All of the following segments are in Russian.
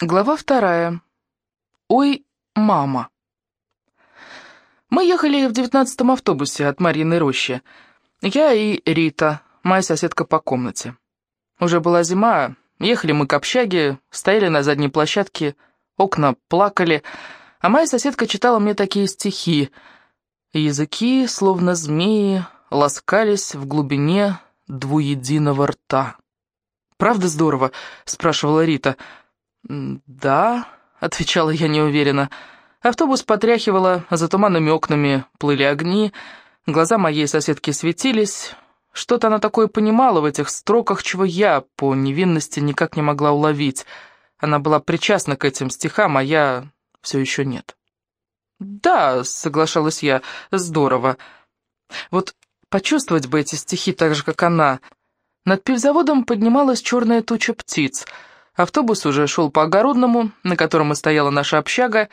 Глава вторая. Ой, мама. Мы ехали в девятнадцатом автобусе от Марьиной рощи. Я и Рита, моя соседка по комнате. Уже была зима, ехали мы к общаге, стояли на задней площадке, окна плакали, а моя соседка читала мне такие стихи. Языки, словно змеи, ласкались в глубине двуединого рта. «Правда здорово?» — спрашивала. «Рита». «Да», — отвечала я неуверенно. Автобус потряхивало, а за туманными окнами плыли огни, глаза моей соседки светились. Что-то она такое понимала в этих строках, чего я по невинности никак не могла уловить. Она была причастна к этим стихам, а я все еще нет. «Да», — соглашалась я, — «здорово. Вот почувствовать бы эти стихи так же, как она». Над пивзаводом поднималась черная туча птиц — Автобус уже шел по огородному, на котором и стояла наша общага.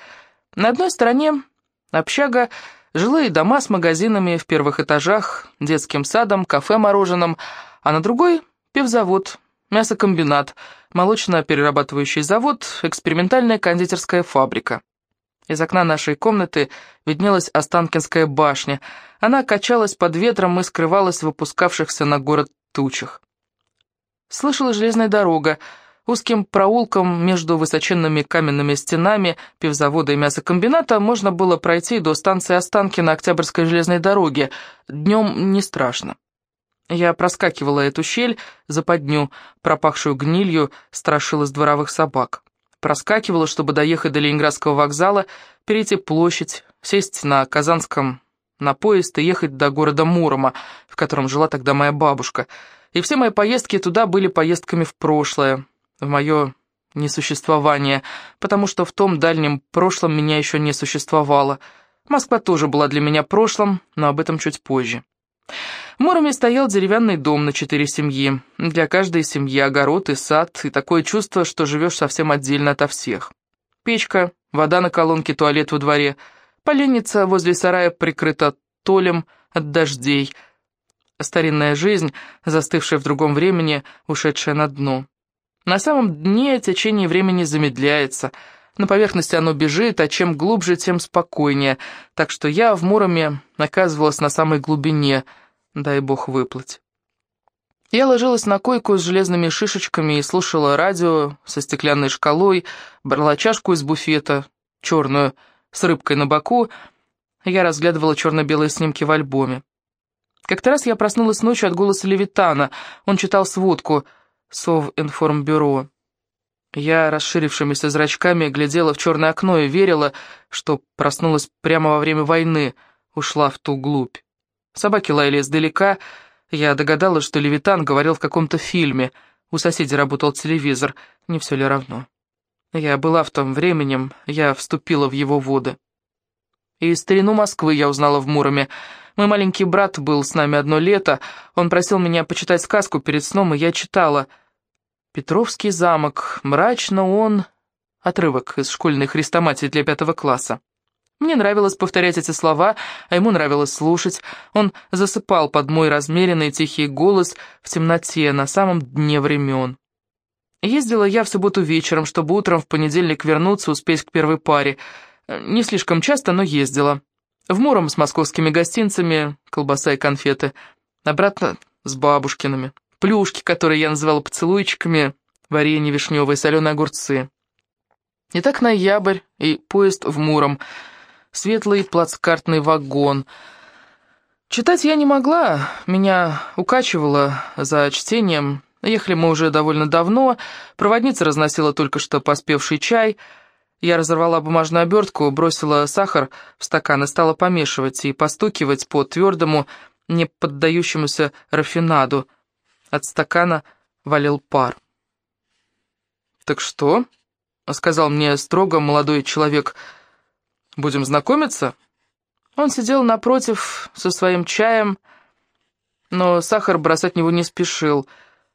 На одной стороне общага, жилые дома с магазинами в первых этажах, детским садом, кафе-мороженым, а на другой — пивзавод, мясокомбинат, молочно-перерабатывающий завод, экспериментальная кондитерская фабрика. Из окна нашей комнаты виднелась Останкинская башня. Она качалась под ветром и скрывалась в опускавшихся на город тучах. Слышала железная дорога, Узким проулком между высоченными каменными стенами пивзавода и мясокомбината можно было пройти до станции Останки на Октябрьской железной дороге. Днем не страшно. Я проскакивала эту щель, западню, пропахшую гнилью, страшилась дворовых собак. Проскакивала, чтобы доехать до Ленинградского вокзала, перейти площадь, сесть на Казанском на поезд и ехать до города Мурома, в котором жила тогда моя бабушка. И все мои поездки туда были поездками в прошлое, в мое несуществование, потому что в том дальнем прошлом меня еще не существовало. Москва тоже была для меня прошлым, но об этом чуть позже. В Муроме стоял деревянный дом на четыре семьи. Для каждой семьи огород и сад, и такое чувство, что живешь совсем отдельно ото всех. Печка, вода на колонке, туалет во дворе, поленница возле сарая прикрыта толем от дождей. Старинная жизнь, застывшая в другом времени, ушедшая на дно. На самом дне течение времени замедляется. На поверхности оно бежит, а чем глубже, тем спокойнее. Так что я в Муроме оказывалась на самой глубине, дай бог выплыть. Я ложилась на койку с железными шишечками и слушала радио со стеклянной шкалой, брала чашку из буфета, черную, с рыбкой на боку. Я разглядывала черно-белые снимки в альбоме. Как-то раз я проснулась ночью от голоса Левитана. Он читал сводку — Совинформбюро. Я расширившимися зрачками глядела в черное окно и верила, что проснулась прямо во время войны, ушла в ту глубь. Собаки лаяли издалека, я догадалась, что Левитан говорил в каком-то фильме, у соседей работал телевизор, не все ли равно. Я была в том временем, я вступила в его воды. И старину Москвы я узнала в Муроме. Мой маленький брат был с нами одно лето, он просил меня почитать сказку перед сном, и я читала — Петровский замок, мрачно он... Отрывок из школьной хрестоматии для пятого класса. Мне нравилось повторять эти слова, а ему нравилось слушать. Он засыпал под мой размеренный тихий голос в темноте на самом дне времен. Ездила я в субботу вечером, чтобы утром в понедельник вернуться, успеть к первой паре. Не слишком часто, но ездила. В Муром с московскими гостинцами, колбаса и конфеты. Обратно с бабушкиными плюшки, которые я называла поцелуйчиками, варенье вишневое, соленые огурцы. И так ноябрь, и поезд в Муром, светлый плацкартный вагон. Читать я не могла, меня укачивало за чтением. Ехали мы уже довольно давно, проводница разносила только что поспевший чай. Я разорвала бумажную обертку, бросила сахар в стакан и стала помешивать и постукивать по твердому, не поддающемуся рафинаду, от стакана валил пар. «Так что?» — сказал мне строго молодой человек. «Будем знакомиться?» Он сидел напротив со своим чаем, но сахар бросать него не спешил.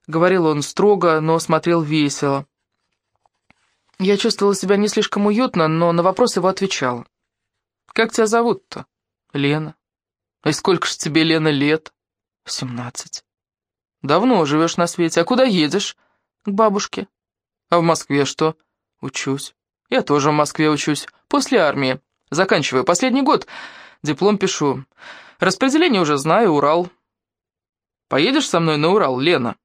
Говорил он строго, но смотрел весело. Я чувствовала себя не слишком уютно, но на вопрос его отвечала. «Как тебя зовут-то?» «Лена». «И сколько ж тебе, Лена, лет?» «Семнадцать». «Давно живешь на свете. А куда едешь?» «К бабушке». «А в Москве что?» Учусь. Я тоже в Москве учусь. После армии. Заканчиваю. Последний год. Диплом пишу. Распределение уже знаю, Урал. Поедешь со мной на Урал, Лена?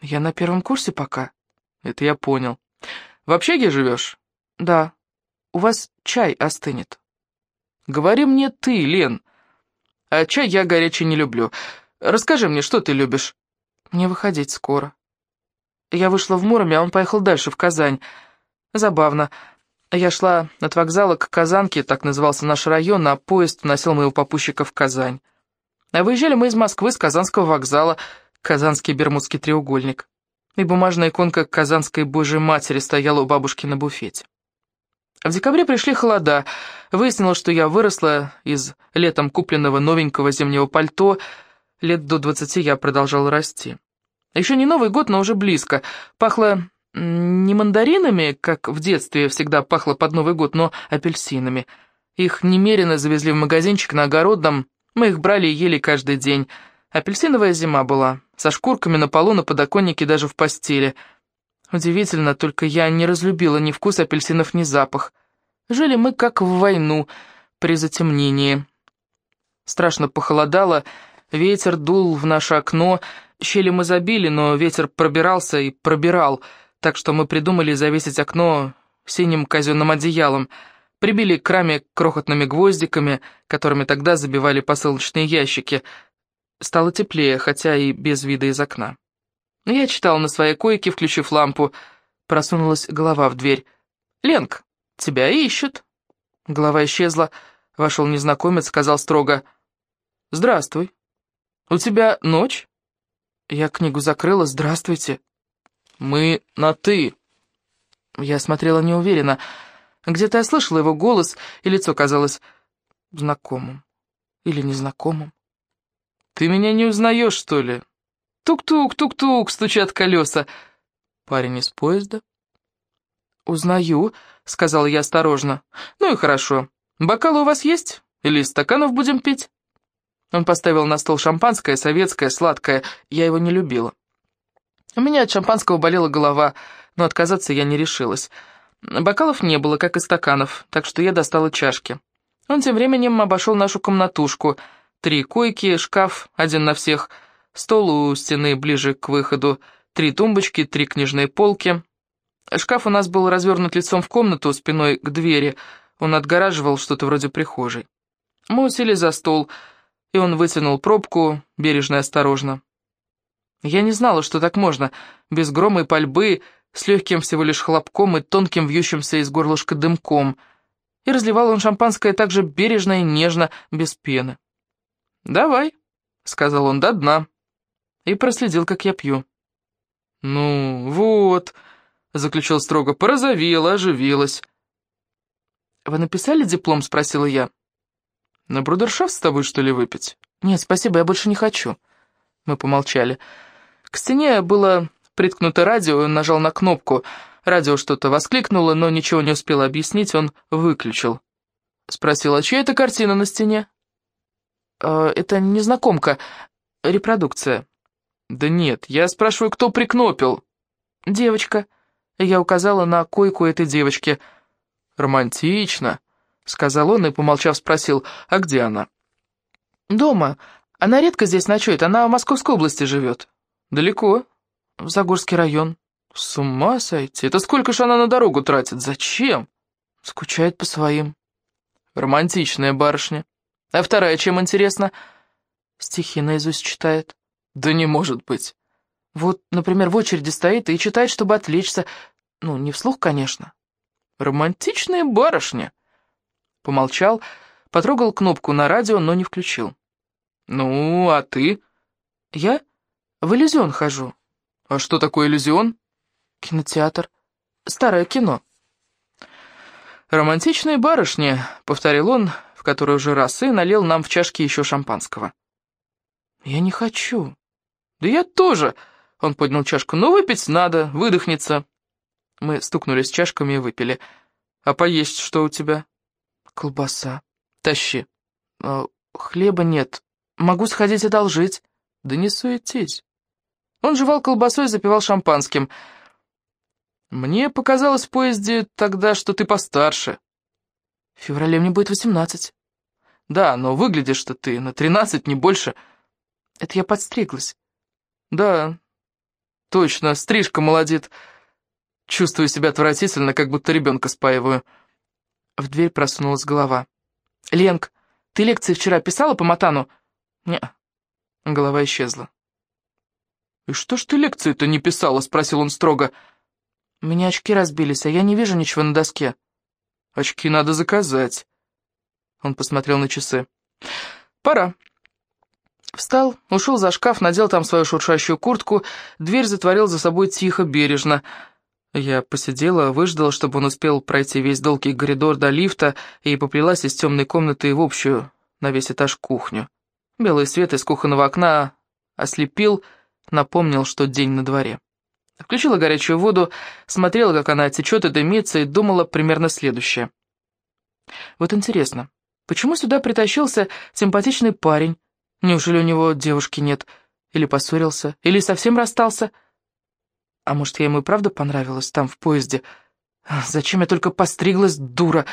Я на первом курсе пока. Это я понял. В общаге живешь? Да. У вас чай остынет. Говори мне ты, Лен. А чай я горячий не люблю. Расскажи мне, что ты любишь? Мне выходить скоро. Я вышла в Муроме, а он поехал дальше, в Казань. Забавно. Я шла от вокзала к Казанке, так назывался наш район, а поезд носил моего попутчика в Казань. А выезжали мы из Москвы с Казанского вокзала, Казанский Бермудский треугольник. И бумажная иконка Казанской Божьей Матери стояла у бабушки на буфете. В декабре пришли холода. Выяснилось, что я выросла из летом купленного новенького зимнего пальто. Лет до двадцати я продолжала расти. Еще не Новый год, но уже близко. Пахло не мандаринами, как в детстве всегда пахло под Новый год, но апельсинами. Их немерено завезли в магазинчик на огородном, мы их брали и ели каждый день. Апельсиновая зима была, со шкурками на полу, на подоконнике, даже в постели. Удивительно, только я не разлюбила ни вкус апельсинов, ни запах. Жили мы как в войну, при затемнении. Страшно похолодало, ветер дул в наше окно, щели мы забили, но ветер пробирался и пробирал — так что мы придумали завесить окно синим казенным одеялом, прибили к раме крохотными гвоздиками, которыми тогда забивали посылочные ящики. Стало теплее, хотя и без вида из окна. Я читал на своей койке, включив лампу. Просунулась голова в дверь. «Ленк, тебя ищут». Голова исчезла. Вошел незнакомец, сказал строго. «Здравствуй. У тебя ночь?» Я книгу закрыла. «Здравствуйте». Мы на «ты». Я смотрела неуверенно. Где-то я слышала его голос, и лицо казалось знакомым. Или незнакомым. «Ты меня не узнаешь, что ли?» «Тук-тук, тук-тук!» — стучат колеса. «Парень из поезда?» «Узнаю», — сказала я осторожно. «Ну и хорошо. Бокалы у вас есть? Или стаканов будем пить?» Он поставил на стол шампанское, советское, сладкое. Я его не любила. У меня от шампанского болела голова, но отказаться я не решилась. Бокалов не было, как и стаканов, так что я достала чашки. Он тем временем обошел нашу комнатушку. Три койки, шкаф, один на всех, стол у стены ближе к выходу, три тумбочки, три книжные полки. Шкаф у нас был развернут лицом в комнату, спиной к двери. Он отгораживал что-то вроде прихожей. Мы усели за стол, и он вытянул пробку, бережно и осторожно. Я не знала, что так можно, без грома и пальбы, с легким всего лишь хлопком и тонким вьющимся из горлышка дымком. И разливал он шампанское так же бережно и нежно, без пены. «Давай», — сказал он, — «до дна». И проследил, как я пью. «Ну, вот», — заключил строго, — порозовела, оживилась. «Вы написали диплом?» — спросила я. «На брудершафт с тобой, что ли, выпить?» «Нет, спасибо, я больше не хочу». Мы помолчали. «Я к стене было приткнуто радио, он нажал на кнопку. Радио что-то воскликнуло, но ничего не успел объяснить, он выключил. Спросил, а чья это картина на стене? «Э, «Это незнакомка, репродукция». «Да нет, я спрашиваю, кто прикнопил?» «Девочка». Я указала на койку этой девочки. «Романтично», — сказал он и, помолчав, спросил, «а где она?» «Дома. Она редко здесь ночует, она в Московской области живет». «Далеко. В Загорский район». «С ума сойти! Это сколько ж она на дорогу тратит? Зачем?» «Скучает по своим». «Романтичная барышня. А вторая чем интересна?» «Стихи наизусть читает». «Да не может быть». «Вот, например, в очереди стоит и читает, чтобы отвлечься. Ну, не вслух, конечно». «Романтичная барышня». Помолчал, потрогал кнопку на радио, но не включил. «Ну, а ты?» «Я?» В иллюзион хожу. А что такое иллюзион? Кинотеатр. Старое кино. «Романтичные барышни», — повторил он, в который уже раз, и налил нам в чашки еще шампанского. «Я не хочу». «Да я тоже», — он поднял чашку. «Ну, выпить надо, выдохнется». Мы стукнулись чашками и выпили. «А поесть что у тебя?» «Колбаса. Тащи». «А, «Хлеба нет. Могу сходить одолжить». «Да не суетись». Он жевал колбасой и запивал шампанским. Мне показалось в поезде тогда, что ты постарше. В феврале мне будет восемнадцать. Да, но выглядишь-то ты на тринадцать, не больше. Это я подстриглась. Да, точно, стрижка молодит. Чувствую себя отвратительно, как будто ребенка спаиваю. В дверь просунулась голова. «Ленк, ты лекции вчера писала по Матану?» «Не». Голова исчезла. «И что ж ты лекции-то не писала?» — спросил он строго. «У меня очки разбились, а я не вижу ничего на доске». «Очки надо заказать». Он посмотрел на часы. «Пора». Встал, ушел за шкаф, надел там свою шуршащую куртку, дверь затворил за собой тихо, бережно. Я посидела, выждала, чтобы он успел пройти весь долгий коридор до лифта и поплелась из темной комнаты в общую, на весь этаж кухню. Белый свет из кухонного окна ослепил, напомнил, что день на дворе. Включила горячую воду, смотрела, как она течет и дымится, и думала примерно следующее. Вот интересно, почему сюда притащился симпатичный парень? Неужели у него девушки нет? Или поссорился? Или совсем расстался? А может, я ему и правда понравилась там, в поезде? Зачем я только постриглась, дура?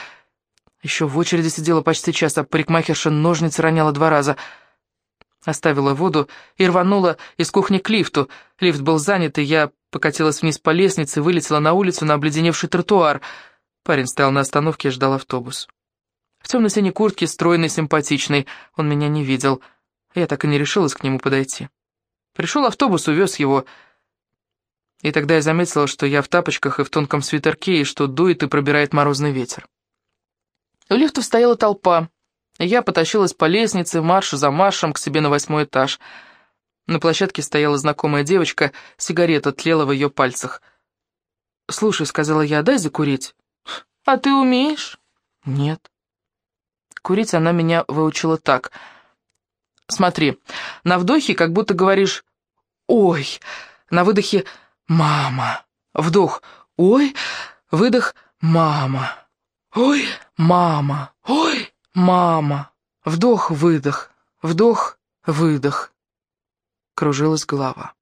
Еще в очереди сидела почти час, а парикмахерша ножницы роняла два раза — Оставила воду и рванула из кухни к лифту. Лифт был занят, и я покатилась вниз по лестнице, вылетела на улицу на обледеневший тротуар. Парень стоял на остановке и ждал автобус. В темно-синей куртке, стройный, симпатичный, он меня не видел. Я так и не решилась к нему подойти. Пришел автобус, увез его. И тогда я заметила, что я в тапочках и в тонком свитерке, и что дует и пробирает морозный ветер. У лифта стояла толпа. Я потащилась по лестнице, марш за маршем, к себе на восьмой этаж. На площадке стояла знакомая девочка, сигарета тлела в ее пальцах. «Слушай», — сказала я, — «дай закурить». «А ты умеешь?» «Нет». Курить она меня выучила так. «Смотри, на вдохе как будто говоришь «Ой», на выдохе «Мама». Вдох «Ой», выдох «Мама». «Ой, мама». «Ой». «Мама!» Вдох-выдох, вдох-выдох. Кружилась голова.